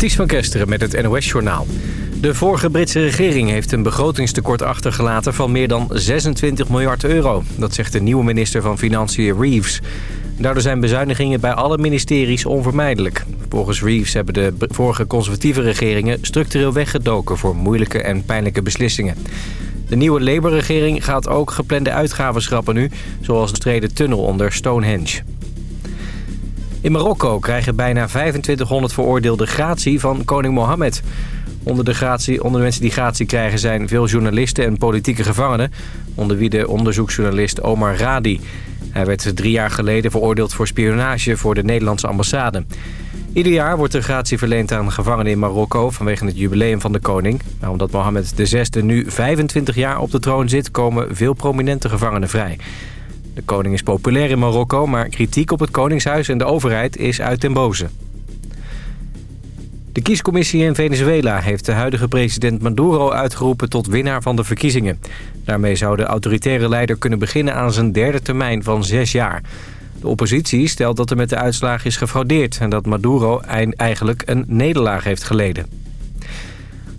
Ties van Kesteren met het NOS-journaal. De vorige Britse regering heeft een begrotingstekort achtergelaten van meer dan 26 miljard euro. Dat zegt de nieuwe minister van Financiën Reeves. Daardoor zijn bezuinigingen bij alle ministeries onvermijdelijk. Volgens Reeves hebben de vorige conservatieve regeringen structureel weggedoken voor moeilijke en pijnlijke beslissingen. De nieuwe Labour-regering gaat ook geplande uitgaven schrappen nu, zoals de streden tunnel onder Stonehenge. In Marokko krijgen bijna 2500 veroordeelden gratie van koning Mohammed. Onder de, gratie, onder de mensen die gratie krijgen zijn veel journalisten en politieke gevangenen... onder wie de onderzoeksjournalist Omar Radi. Hij werd drie jaar geleden veroordeeld voor spionage voor de Nederlandse ambassade. Ieder jaar wordt er gratie verleend aan gevangenen in Marokko vanwege het jubileum van de koning. Omdat Mohammed VI nu 25 jaar op de troon zit, komen veel prominente gevangenen vrij. De koning is populair in Marokko, maar kritiek op het koningshuis en de overheid is uit den boze. De kiescommissie in Venezuela heeft de huidige president Maduro uitgeroepen tot winnaar van de verkiezingen. Daarmee zou de autoritaire leider kunnen beginnen aan zijn derde termijn van zes jaar. De oppositie stelt dat er met de uitslagen is gefraudeerd... en dat Maduro eigenlijk een nederlaag heeft geleden.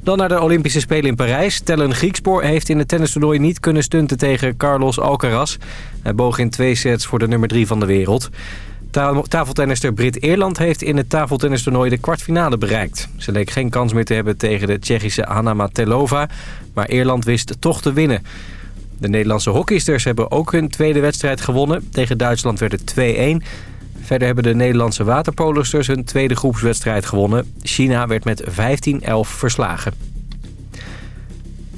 Dan naar de Olympische Spelen in Parijs. Tellen Griekspoor heeft in het tennistoernooi niet kunnen stunten tegen Carlos Alcaraz. Hij boog in twee sets voor de nummer drie van de wereld. Tafeltennister Brit Eerland heeft in het tafeltennistoernooi de kwartfinale bereikt. Ze leek geen kans meer te hebben tegen de Tsjechische Hanna Matelova, maar Eerland wist toch te winnen. De Nederlandse hockeysters hebben ook hun tweede wedstrijd gewonnen. Tegen Duitsland werd het 2-1. Verder hebben de Nederlandse waterpolosters hun tweede groepswedstrijd gewonnen. China werd met 15-11 verslagen.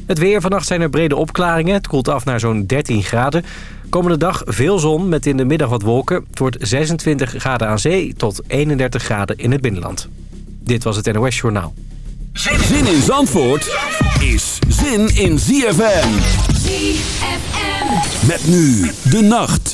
Het weer. Vannacht zijn er brede opklaringen. Het koelt af naar zo'n 13 graden. Komende dag veel zon met in de middag wat wolken. Het wordt 26 graden aan zee tot 31 graden in het binnenland. Dit was het NOS Journaal. Zin in Zandvoort is zin in ZFM. ZFM. Met nu de nacht.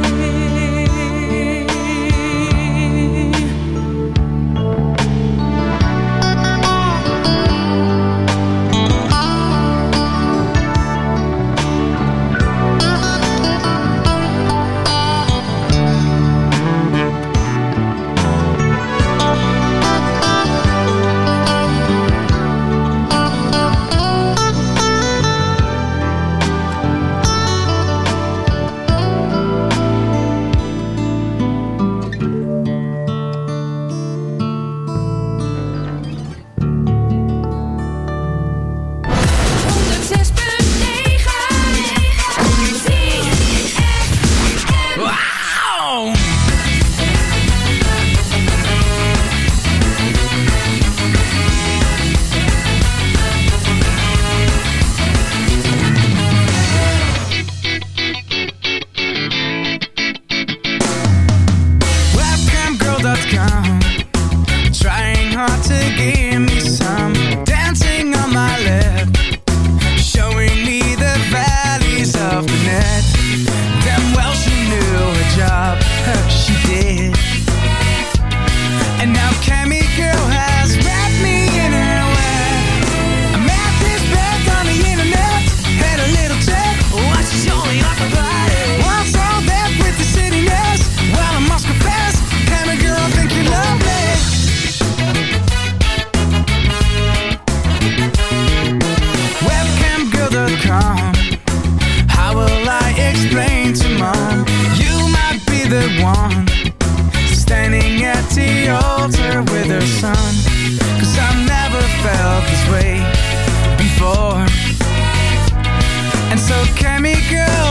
come to You might be the one Standing at the altar with her son. Cause I've never felt this way before. And so can we go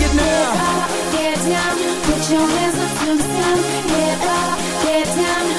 get down. Get up, get down. Put your hands up to the sun. Get up, get down.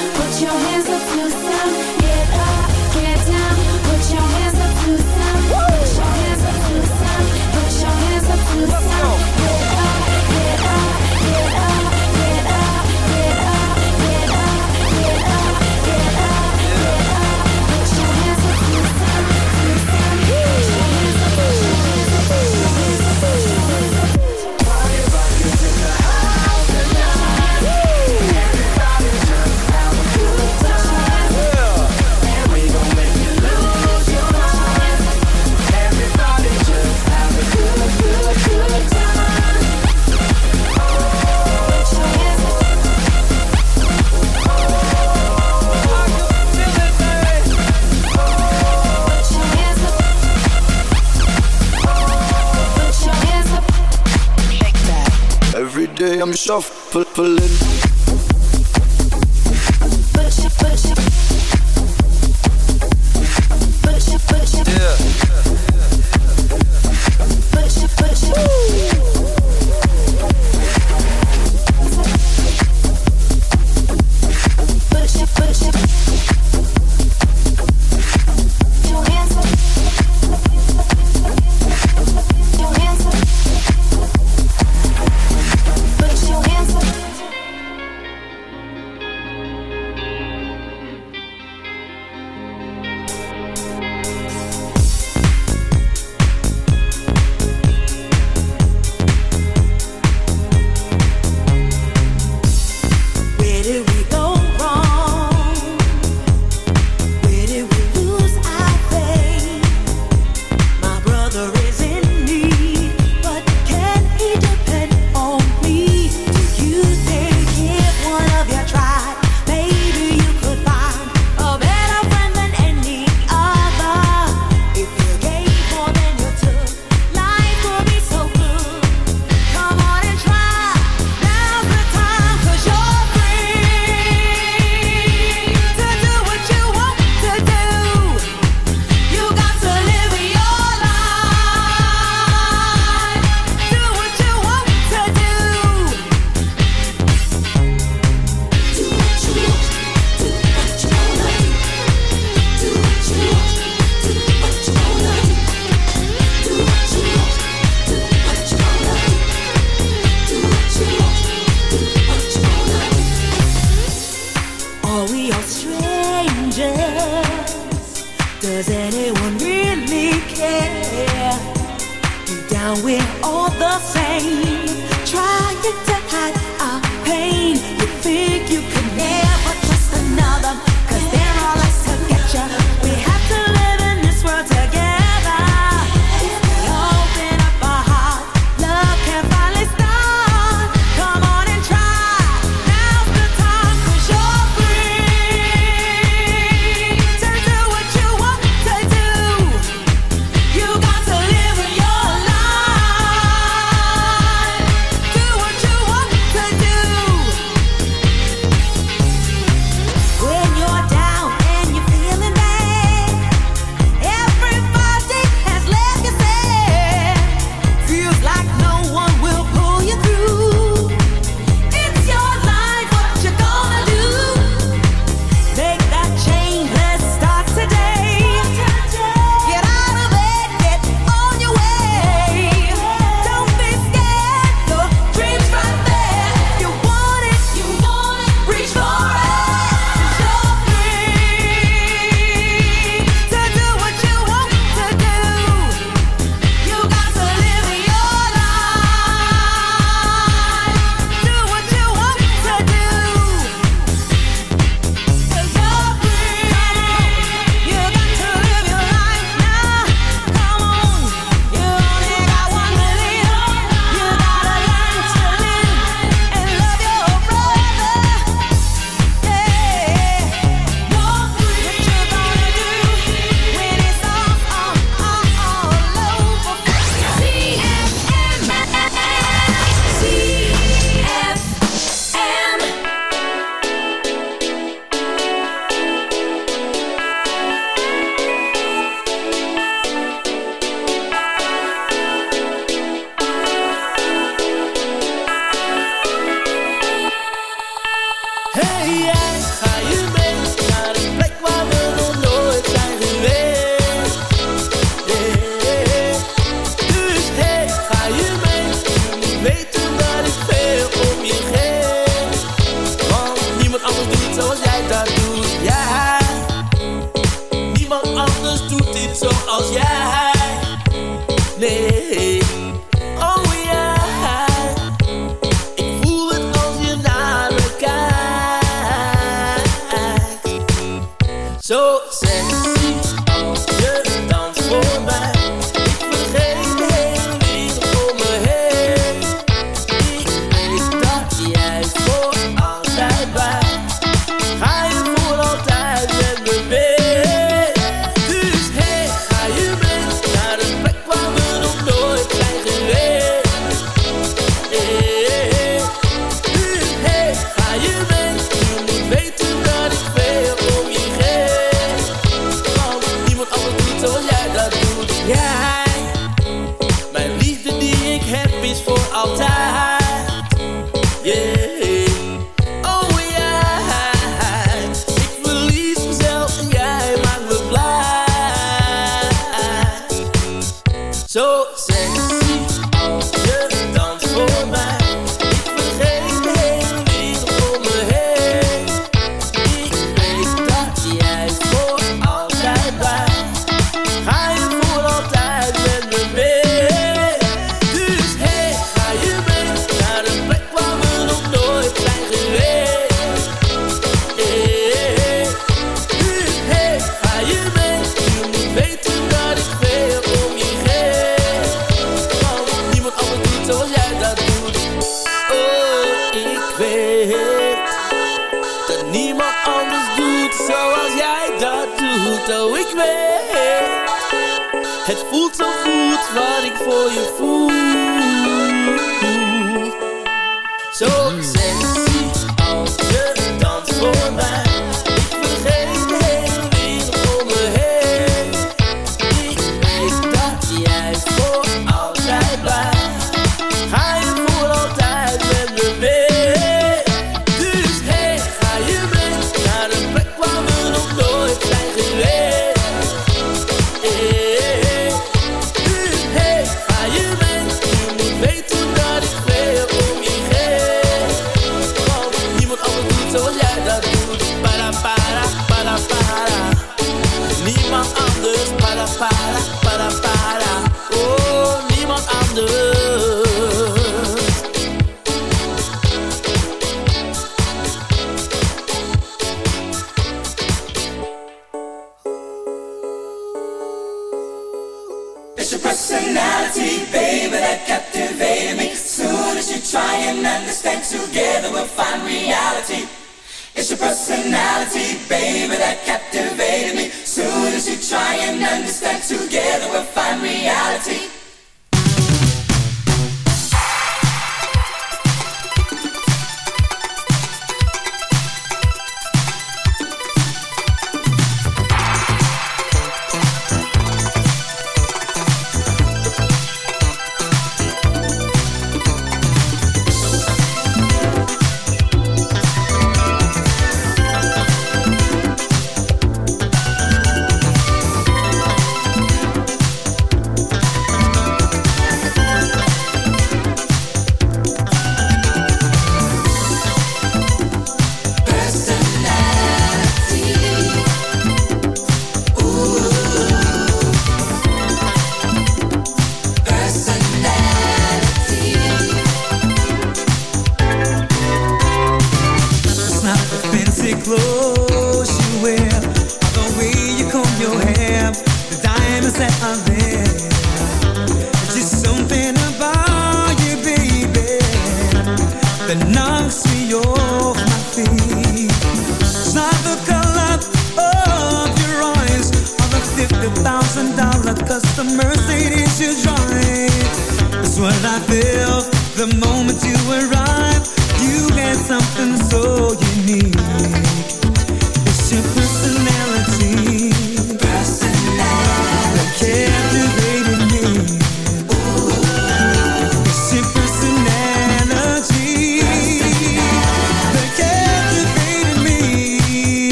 I'm shuffling Now we're all the same, trying to hide.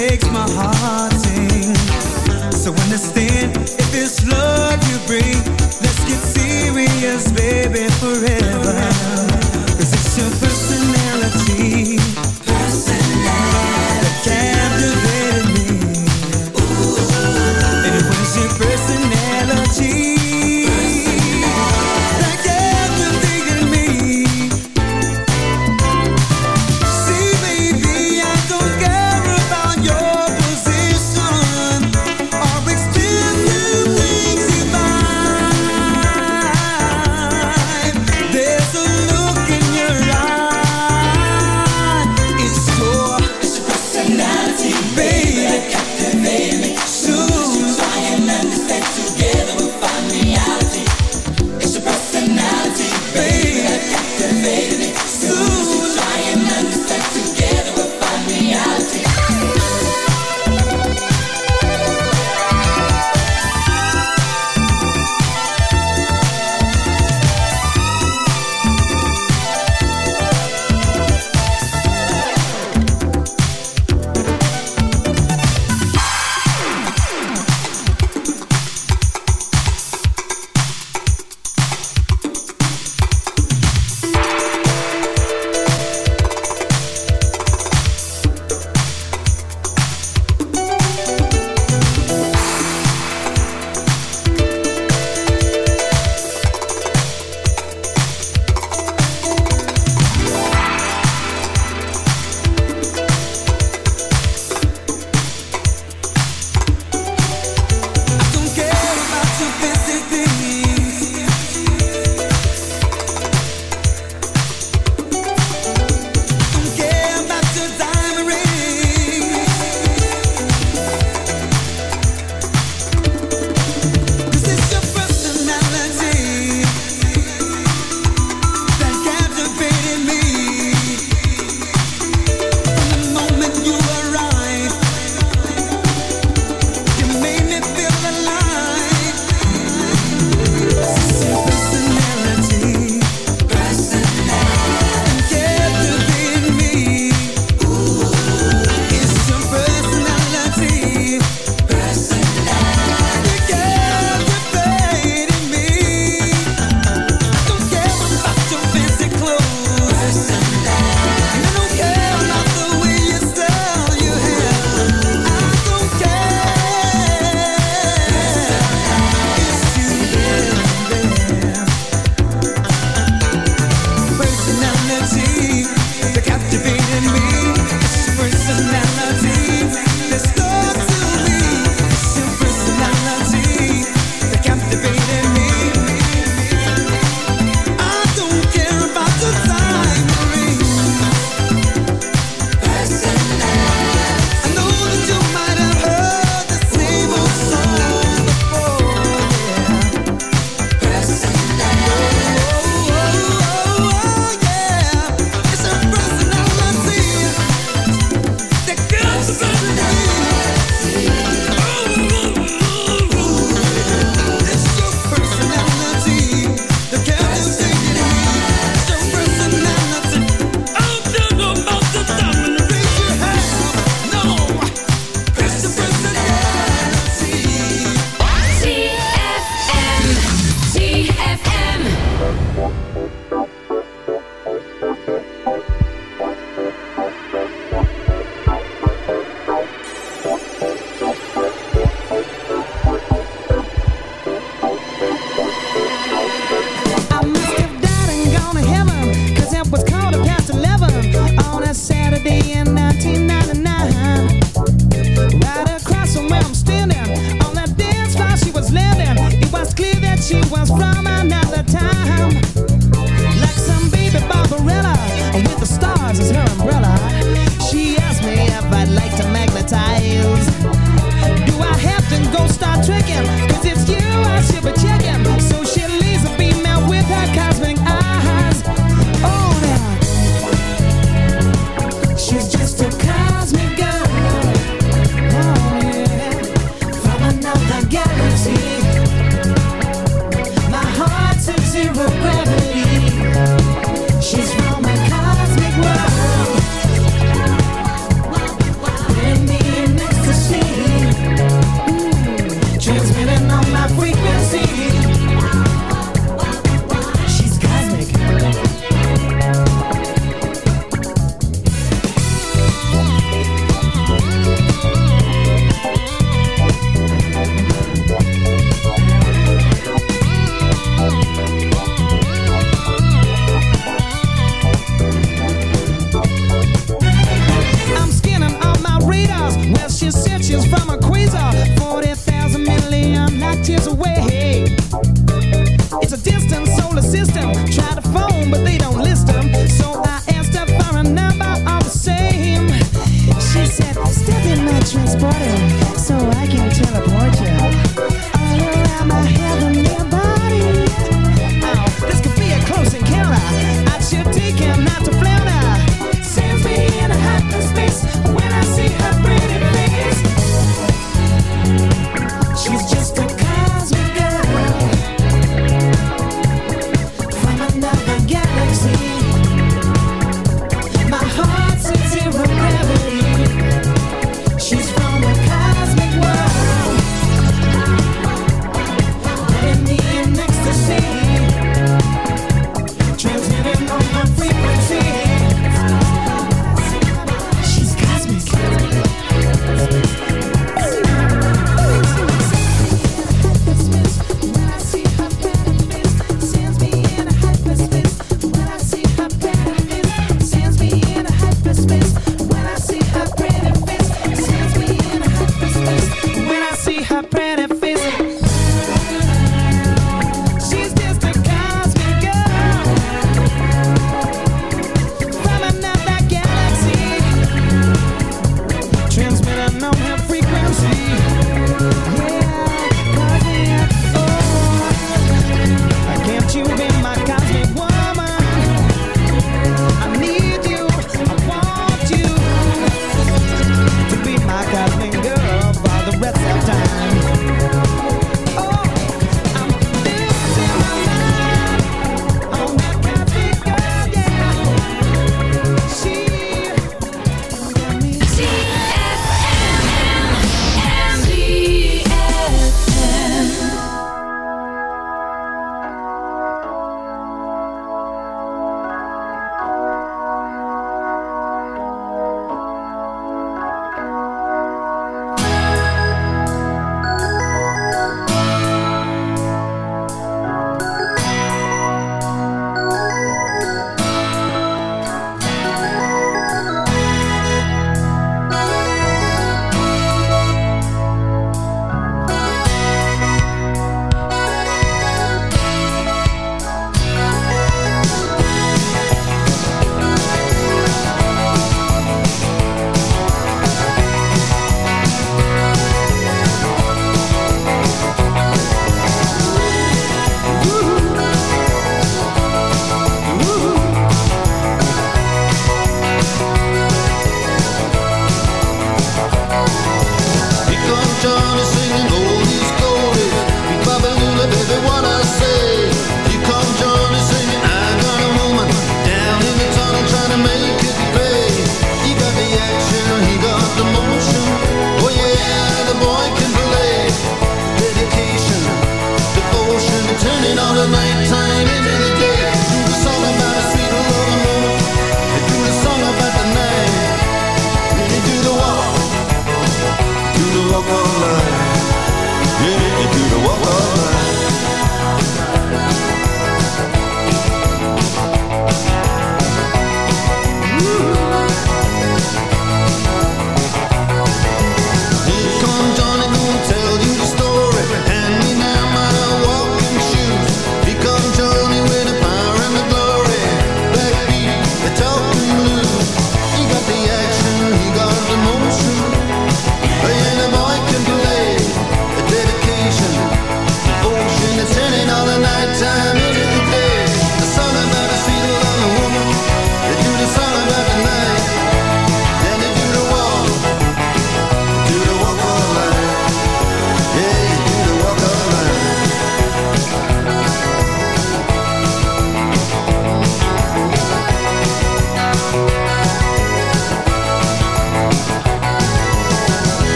makes my heart sing. So understand if it's love you bring, let's get serious, baby, forever. forever.